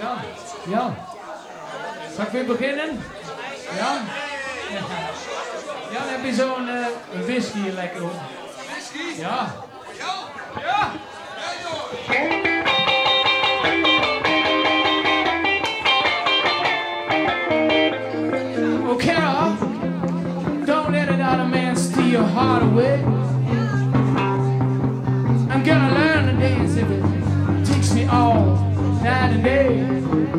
Ja, ja. Zal ik weer beginnen? Ja? Ja, heb je zo'n eh, whisky lekker op. Whisky? Ja. Ja? Ja? Ja, Oh, Carol, don't let another man steal your heart away. I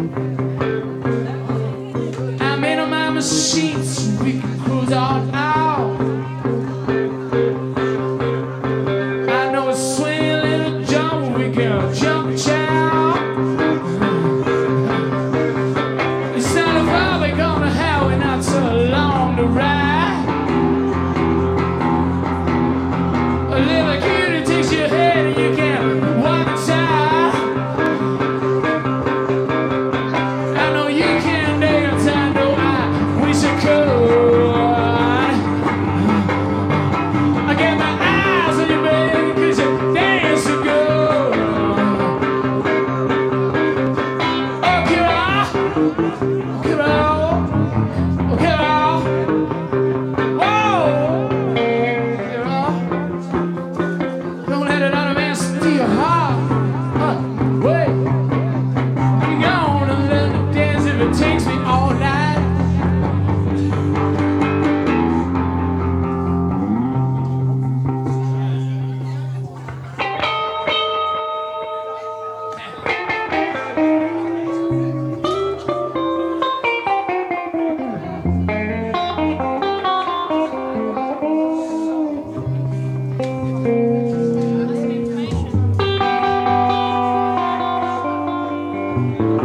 made up my machine so we could cruise all out. Oh.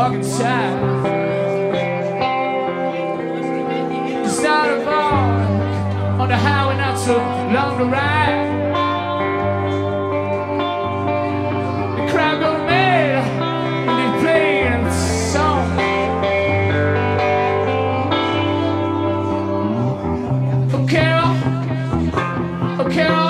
walk inside. It's not a bar on the highway, not so long to ride. The crowd got mad when they play a song. Oh, Carol, oh, Carol.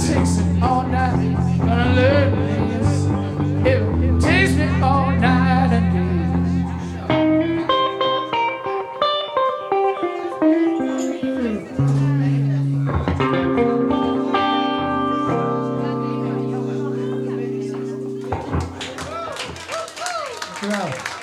takes me all night, gonna learn this. It takes me all night and day. Wow.